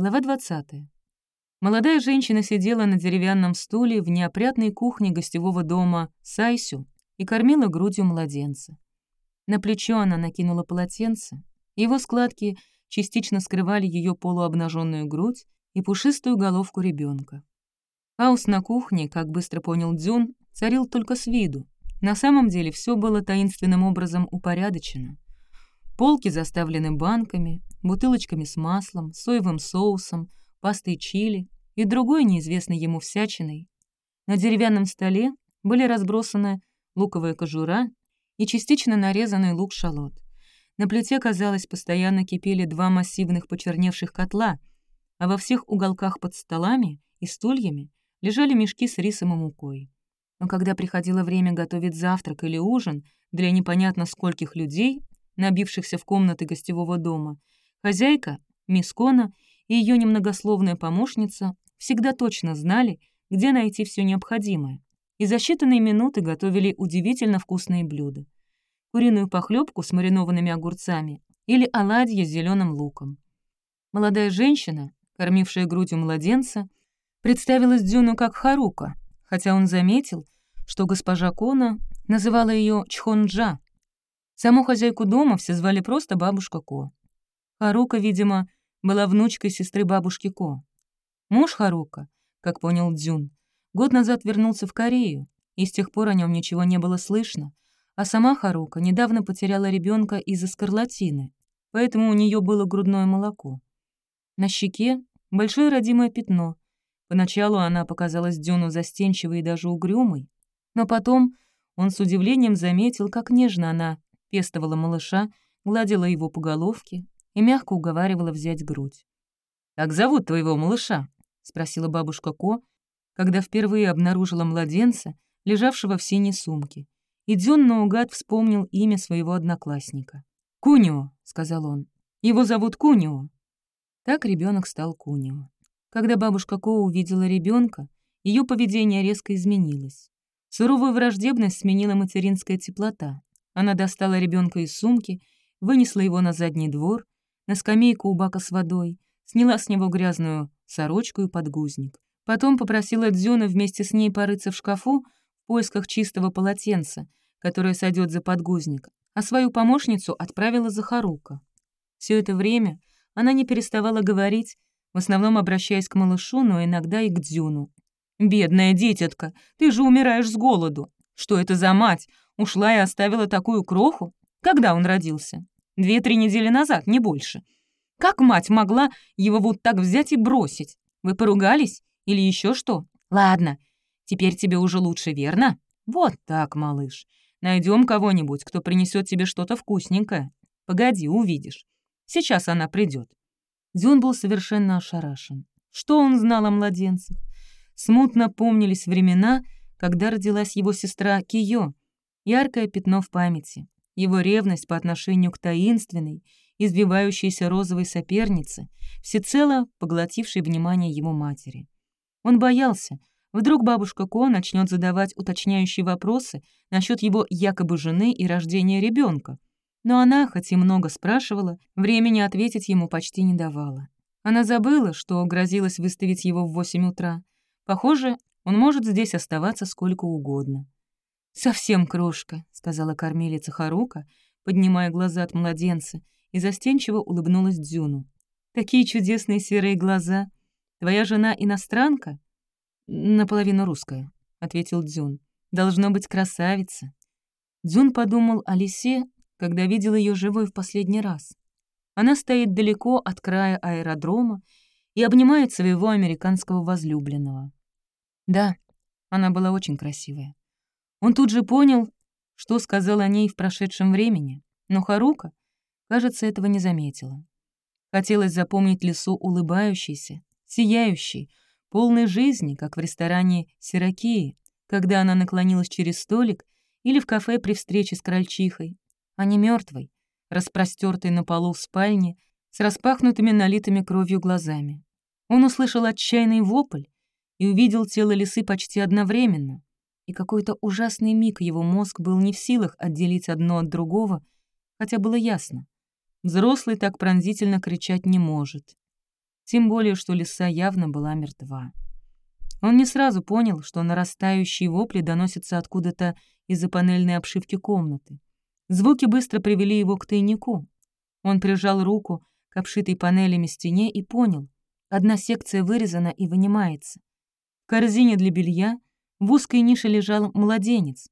Глава 20. Молодая женщина сидела на деревянном стуле в неопрятной кухне гостевого дома Сайсю и кормила грудью младенца. На плечо она накинула полотенце. Его складки частично скрывали ее полуобнаженную грудь и пушистую головку ребенка. Хаос на кухне, как быстро понял Дзюн, царил только с виду. На самом деле все было таинственным образом упорядочено. Полки заставлены банками, бутылочками с маслом, соевым соусом, пастой чили и другой неизвестной ему всячиной. На деревянном столе были разбросаны луковая кожура и частично нарезанный лук-шалот. На плите, казалось, постоянно кипели два массивных почерневших котла, а во всех уголках под столами и стульями лежали мешки с рисом и мукой. Но когда приходило время готовить завтрак или ужин для непонятно скольких людей, набившихся в комнаты гостевого дома, хозяйка, мисс Кона и ее немногословная помощница всегда точно знали, где найти все необходимое, и за считанные минуты готовили удивительно вкусные блюда. Куриную похлебку с маринованными огурцами или оладьи с зеленым луком. Молодая женщина, кормившая грудью младенца, представилась Дзюну как Харука, хотя он заметил, что госпожа Кона называла ее Чхонджа, Саму хозяйку дома все звали просто бабушка Ко. Харука, видимо, была внучкой сестры бабушки Ко. Муж Харука, как понял Дзюн, год назад вернулся в Корею, и с тех пор о нем ничего не было слышно, а сама Харука недавно потеряла ребенка из-за скарлатины, поэтому у нее было грудное молоко. На щеке большое родимое пятно. Поначалу она показалась Дзюну застенчивой и даже угрюмой, но потом он с удивлением заметил, как нежно она пестовала малыша, гладила его по головке и мягко уговаривала взять грудь. «Как зовут твоего малыша?» — спросила бабушка Ко, когда впервые обнаружила младенца, лежавшего в синей сумке. И Дзюн наугад вспомнил имя своего одноклассника. «Кунио», — сказал он. «Его зовут Кунио». Так ребенок стал Кунио. Когда бабушка Ко увидела ребенка, ее поведение резко изменилось. Суровую враждебность сменила материнская теплота. Она достала ребенка из сумки, вынесла его на задний двор, на скамейку у бака с водой, сняла с него грязную сорочку и подгузник. Потом попросила Дзюна вместе с ней порыться в шкафу в поисках чистого полотенца, которое сойдет за подгузник, а свою помощницу отправила за Харука. Все это время она не переставала говорить, в основном обращаясь к малышу, но иногда и к Дзюну. «Бедная дитятка, ты же умираешь с голоду. Что это за мать? Ушла и оставила такую кроху? Когда он родился? Две-три недели назад, не больше. Как мать могла его вот так взять и бросить? Вы поругались? Или еще что? Ладно, теперь тебе уже лучше, верно? Вот так, малыш. Найдем кого-нибудь, кто принесет тебе что-то вкусненькое. Погоди, увидишь. Сейчас она придет. Дзюн был совершенно ошарашен. Что он знал о младенцах? Смутно помнились времена, когда родилась его сестра Кио, Яркое пятно в памяти. Его ревность по отношению к таинственной, избивающейся розовой сопернице, всецело поглотившей внимание его матери. Он боялся, вдруг бабушка Ко начнет задавать уточняющие вопросы насчет его якобы жены и рождения ребенка, но она, хоть и много спрашивала, времени ответить ему почти не давала. Она забыла, что грозилась выставить его в восемь утра. Похоже, он может здесь оставаться сколько угодно. «Совсем крошка», — сказала кормилица Харука, поднимая глаза от младенца, и застенчиво улыбнулась Дзюну. «Такие чудесные серые глаза. Твоя жена иностранка?» «Наполовину русская», — ответил Дзюн. «Должно быть красавица». Дзюн подумал о лисе, когда видел ее живой в последний раз. Она стоит далеко от края аэродрома и обнимает своего американского возлюбленного. Да, она была очень красивая. Он тут же понял, что сказал о ней в прошедшем времени, но Харука, кажется, этого не заметила. Хотелось запомнить лесу улыбающейся, сияющей, полной жизни, как в ресторане «Сиракии», когда она наклонилась через столик или в кафе при встрече с крольчихой, а не мертвой, распростертой на полу в спальне, с распахнутыми налитыми кровью глазами. Он услышал отчаянный вопль и увидел тело лисы почти одновременно, и какой-то ужасный миг его мозг был не в силах отделить одно от другого, хотя было ясно. Взрослый так пронзительно кричать не может. тем более, что лиса явно была мертва. Он не сразу понял, что нарастающие вопли доносятся откуда-то из-за панельной обшивки комнаты. Звуки быстро привели его к тайнику. Он прижал руку к обшитой панелями стене и понял. Одна секция вырезана и вынимается. В корзине для белья в узкой нише лежал младенец,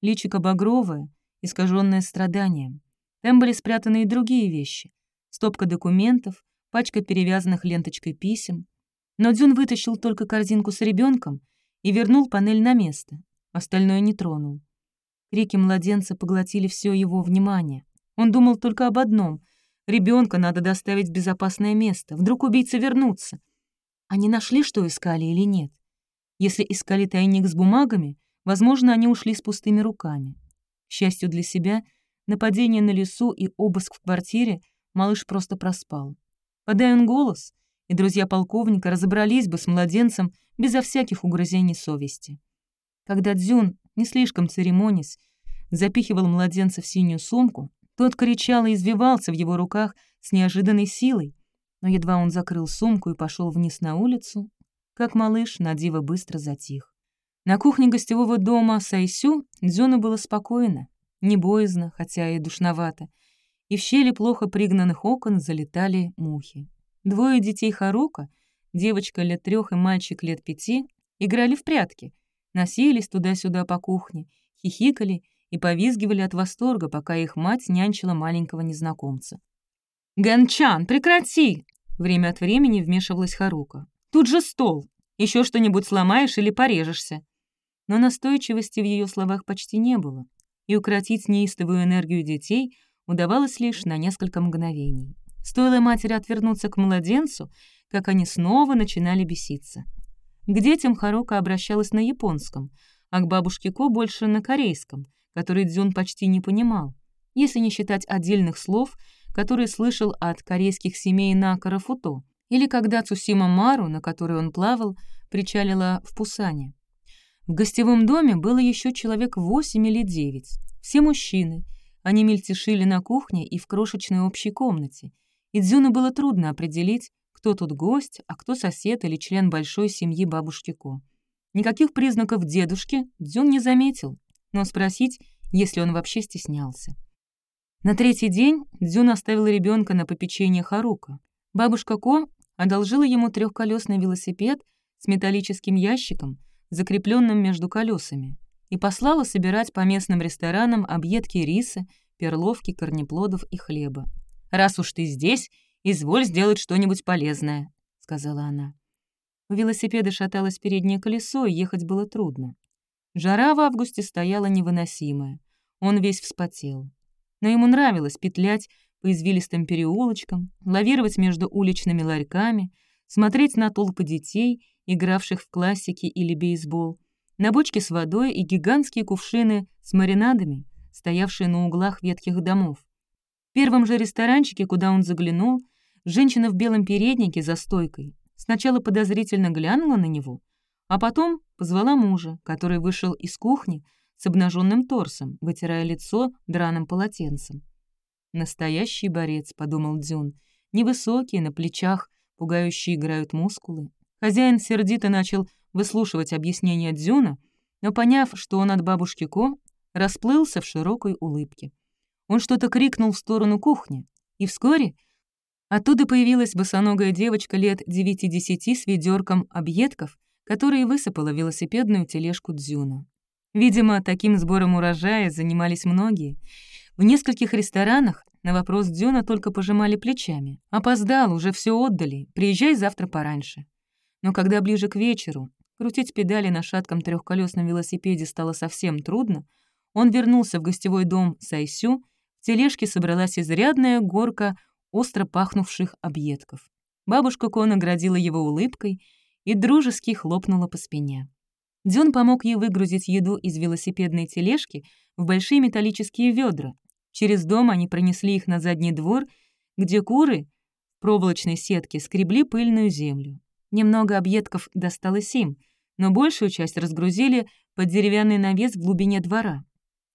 личико багровое, искаженное страданием. Там были спрятаны и другие вещи. Стопка документов, пачка перевязанных ленточкой писем. Но Дзюн вытащил только корзинку с ребенком и вернул панель на место. Остальное не тронул. Крики младенца поглотили все его внимание. Он думал только об одном Ребенка надо доставить в безопасное место. Вдруг убийцы вернутся. Они нашли, что искали или нет? Если искали тайник с бумагами, возможно, они ушли с пустыми руками. К счастью для себя, нападение на лесу и обыск в квартире малыш просто проспал. Подай он голос, и друзья полковника разобрались бы с младенцем безо всяких угрызений совести. Когда Дзюн, не слишком церемонясь, запихивал младенца в синюю сумку, тот кричал и извивался в его руках с неожиданной силой, но едва он закрыл сумку и пошел вниз на улицу, как малыш на диво быстро затих. На кухне гостевого дома Сайсю Дзюну было спокойно, не боязно, хотя и душновато, и в щели плохо пригнанных окон залетали мухи. Двое детей Харука, девочка лет трех и мальчик лет пяти, играли в прятки, носились туда-сюда по кухне, хихикали и повизгивали от восторга, пока их мать нянчила маленького незнакомца. «Ганчан, прекрати!» Время от времени вмешивалась Харука. «Тут же стол! Еще что-нибудь сломаешь или порежешься!» Но настойчивости в ее словах почти не было, и укротить неистовую энергию детей удавалось лишь на несколько мгновений. Стоило матери отвернуться к младенцу, как они снова начинали беситься. К детям Харука обращалась на японском, а к бабушке Ко больше на корейском — который Дзюн почти не понимал, если не считать отдельных слов, которые слышал от корейских семей на Карафуто, или когда Цусима Мару, на которой он плавал, причалила в Пусане. В гостевом доме было еще человек восемь или девять. Все мужчины. Они мельтешили на кухне и в крошечной общей комнате. И Дзюну было трудно определить, кто тут гость, а кто сосед или член большой семьи бабушки Ко. Никаких признаков дедушки Дзюн не заметил, но спросить, если он вообще стеснялся. На третий день Дзюн оставил ребенка на попечение Харука. Бабушка Ко одолжила ему трехколесный велосипед с металлическим ящиком, закрепленным между колесами, и послала собирать по местным ресторанам объедки риса, перловки, корнеплодов и хлеба. «Раз уж ты здесь, изволь сделать что-нибудь полезное», — сказала она. У велосипеда шаталось переднее колесо, и ехать было трудно. Жара в августе стояла невыносимая. Он весь вспотел. Но ему нравилось петлять по извилистым переулочкам, лавировать между уличными ларьками, смотреть на толпы детей, игравших в классики или бейсбол, на бочки с водой и гигантские кувшины с маринадами, стоявшие на углах ветхих домов. В первом же ресторанчике, куда он заглянул, женщина в белом переднике за стойкой сначала подозрительно глянула на него, а потом позвала мужа, который вышел из кухни с обнаженным торсом, вытирая лицо драным полотенцем. «Настоящий борец», — подумал Дзюн. «Невысокие, на плечах, пугающие играют мускулы». Хозяин сердито начал выслушивать объяснения Дзюна, но, поняв, что он от бабушки Ко, расплылся в широкой улыбке. Он что-то крикнул в сторону кухни, и вскоре оттуда появилась босоногая девочка лет девяти-десяти с ведерком объедков которые высыпала велосипедную тележку Дзюна. Видимо, таким сбором урожая занимались многие. В нескольких ресторанах на вопрос Дзюна только пожимали плечами. «Опоздал, уже все отдали, приезжай завтра пораньше». Но когда ближе к вечеру крутить педали на шатком трехколесном велосипеде стало совсем трудно, он вернулся в гостевой дом Сайсю, в тележке собралась изрядная горка остро пахнувших объедков. Бабушка Ко наградила его улыбкой — и дружески хлопнула по спине. Дзюн помог ей выгрузить еду из велосипедной тележки в большие металлические ведра. Через дом они пронесли их на задний двор, где куры в проволочной сетке скребли пыльную землю. Немного объедков досталось им, но большую часть разгрузили под деревянный навес в глубине двора.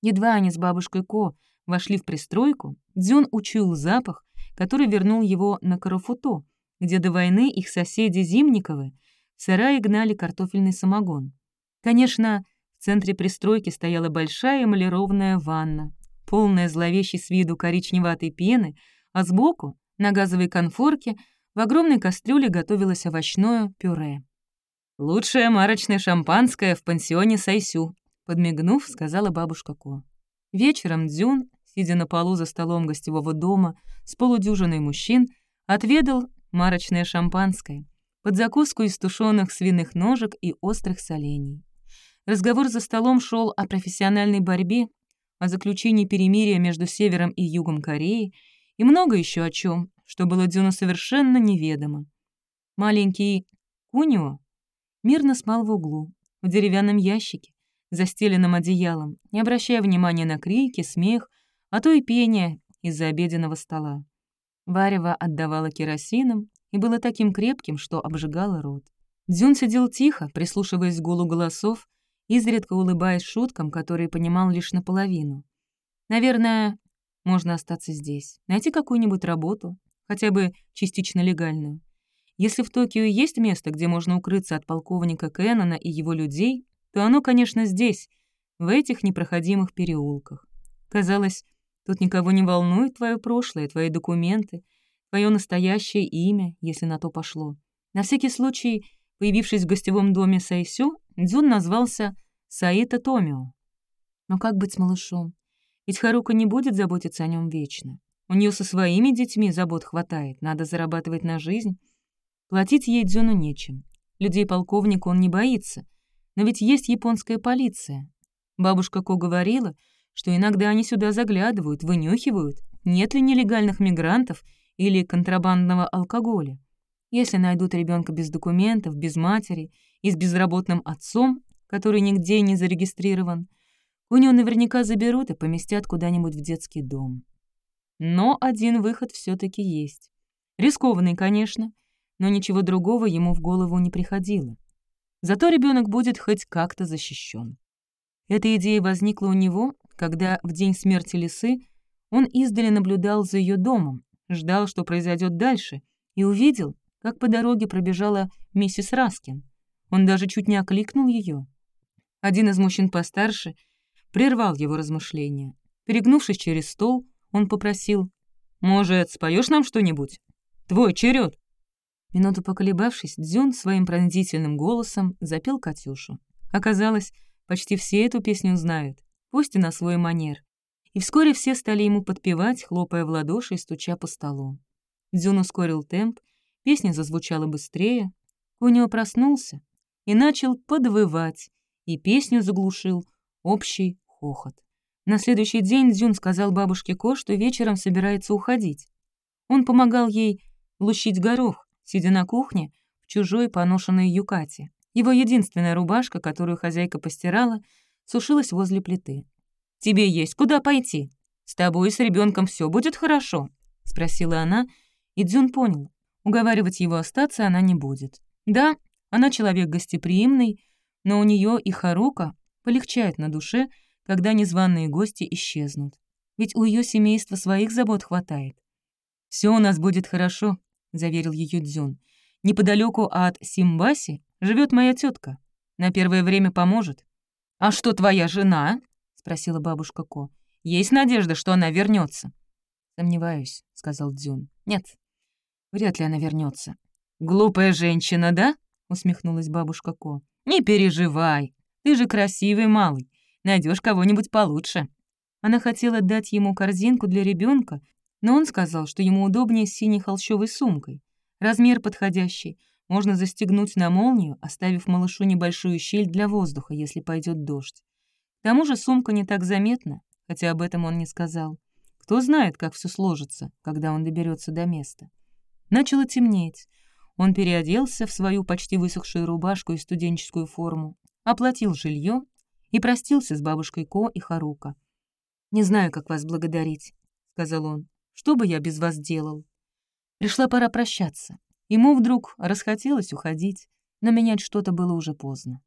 Едва они с бабушкой Ко вошли в пристройку, Дзюн учуял запах, который вернул его на Карафуто, где до войны их соседи Зимниковы в сарае гнали картофельный самогон. Конечно, в центре пристройки стояла большая эмалированная ванна, полная зловещей с виду коричневатой пены, а сбоку, на газовой конфорке, в огромной кастрюле готовилось овощное пюре. «Лучшее марочное шампанское в пансионе Сайсю», подмигнув, сказала бабушка Ко. Вечером Дзюн, сидя на полу за столом гостевого дома с полудюжиной мужчин, отведал марочное шампанское под закуску из тушеных свиных ножек и острых солений. Разговор за столом шел о профессиональной борьбе, о заключении перемирия между Севером и Югом Кореи и много еще о чем, что было Дзюну совершенно неведомо. Маленький Кунио мирно спал в углу, в деревянном ящике, застеленном одеялом, не обращая внимания на крики, смех, а то и пение из-за обеденного стола. Варево отдавало керосином и было таким крепким, что обжигало рот. Дзюн сидел тихо, прислушиваясь к гулу голосов, изредка улыбаясь шуткам, которые понимал лишь наполовину. Наверное, можно остаться здесь, найти какую-нибудь работу, хотя бы частично легальную. Если в Токио есть место, где можно укрыться от полковника Кэннона и его людей, то оно, конечно, здесь, в этих непроходимых переулках. Казалось, тут никого не волнует твое прошлое, твои документы, твое настоящее имя, если на то пошло. На всякий случай, появившись в гостевом доме Сайсю, Дзюн назвался Саита Томио. Но как быть с малышом? Ведь Харука не будет заботиться о нем вечно. У нее со своими детьми забот хватает, надо зарабатывать на жизнь. Платить ей Дзюну нечем. Людей полковника он не боится, но ведь есть японская полиция. Бабушка Ко говорила, что иногда они сюда заглядывают, вынюхивают, нет ли нелегальных мигрантов или контрабандного алкоголя. Если найдут ребенка без документов, без матери и с безработным отцом, который нигде не зарегистрирован, у него наверняка заберут и поместят куда-нибудь в детский дом. Но один выход все таки есть. Рискованный, конечно, но ничего другого ему в голову не приходило. Зато ребенок будет хоть как-то защищен. Эта идея возникла у него, когда в день смерти лисы он издали наблюдал за ее домом, ждал, что произойдет дальше, и увидел, как по дороге пробежала миссис Раскин. Он даже чуть не окликнул ее. Один из мужчин постарше прервал его размышления. Перегнувшись через стол, он попросил, «Может, споешь нам что-нибудь? Твой черед. Минуту поколебавшись, Дзюн своим пронзительным голосом запел Катюшу. Оказалось, почти все эту песню знают, пусть и на свой манер. И вскоре все стали ему подпевать, хлопая в ладоши и стуча по столу. Дзюн ускорил темп, песня зазвучала быстрее. Кунио проснулся и начал подвывать, и песню заглушил общий хохот. На следующий день Дзюн сказал бабушке Ко, что вечером собирается уходить. Он помогал ей лущить горох, сидя на кухне в чужой поношенной юкате. Его единственная рубашка, которую хозяйка постирала, сушилась возле плиты. «Тебе есть куда пойти? С тобой и с ребенком все будет хорошо?» — спросила она, и Дзюн понял. Уговаривать его остаться она не будет. Да, она человек гостеприимный, но у нее и Харука полегчает на душе, когда незваные гости исчезнут. Ведь у ее семейства своих забот хватает. Все у нас будет хорошо», — заверил ее Дзюн. «Неподалеку от Симбаси живет моя тетка. На первое время поможет». «А что твоя жена?» — спросила бабушка Ко. «Есть надежда, что она вернется. «Сомневаюсь», — сказал Дзюн. «Нет, вряд ли она вернется. «Глупая женщина, да?» — усмехнулась бабушка Ко. «Не переживай, ты же красивый малый, найдешь кого-нибудь получше». Она хотела дать ему корзинку для ребенка, но он сказал, что ему удобнее с синей холщовой сумкой. Размер подходящий, можно застегнуть на молнию, оставив малышу небольшую щель для воздуха, если пойдет дождь. К тому же сумка не так заметна, хотя об этом он не сказал. Кто знает, как все сложится, когда он доберется до места. Начало темнеть. Он переоделся в свою почти высохшую рубашку и студенческую форму, оплатил жилье и простился с бабушкой Ко и Харука. «Не знаю, как вас благодарить», — сказал он. Что бы я без вас делал? Пришла пора прощаться. Ему вдруг расхотелось уходить, но менять что-то было уже поздно.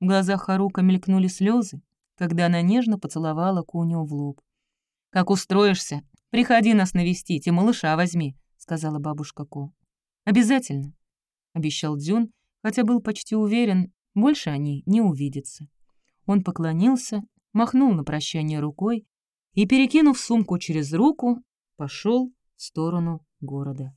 В глазах Харука мелькнули слезы, когда она нежно поцеловала Куню в лоб. «Как устроишься? Приходи нас навестить и малыша возьми», — сказала бабушка Ко. «Обязательно», — обещал Дзюн, хотя был почти уверен, больше они не увидятся. Он поклонился, махнул на прощание рукой и, перекинув сумку через руку, пошел в сторону города.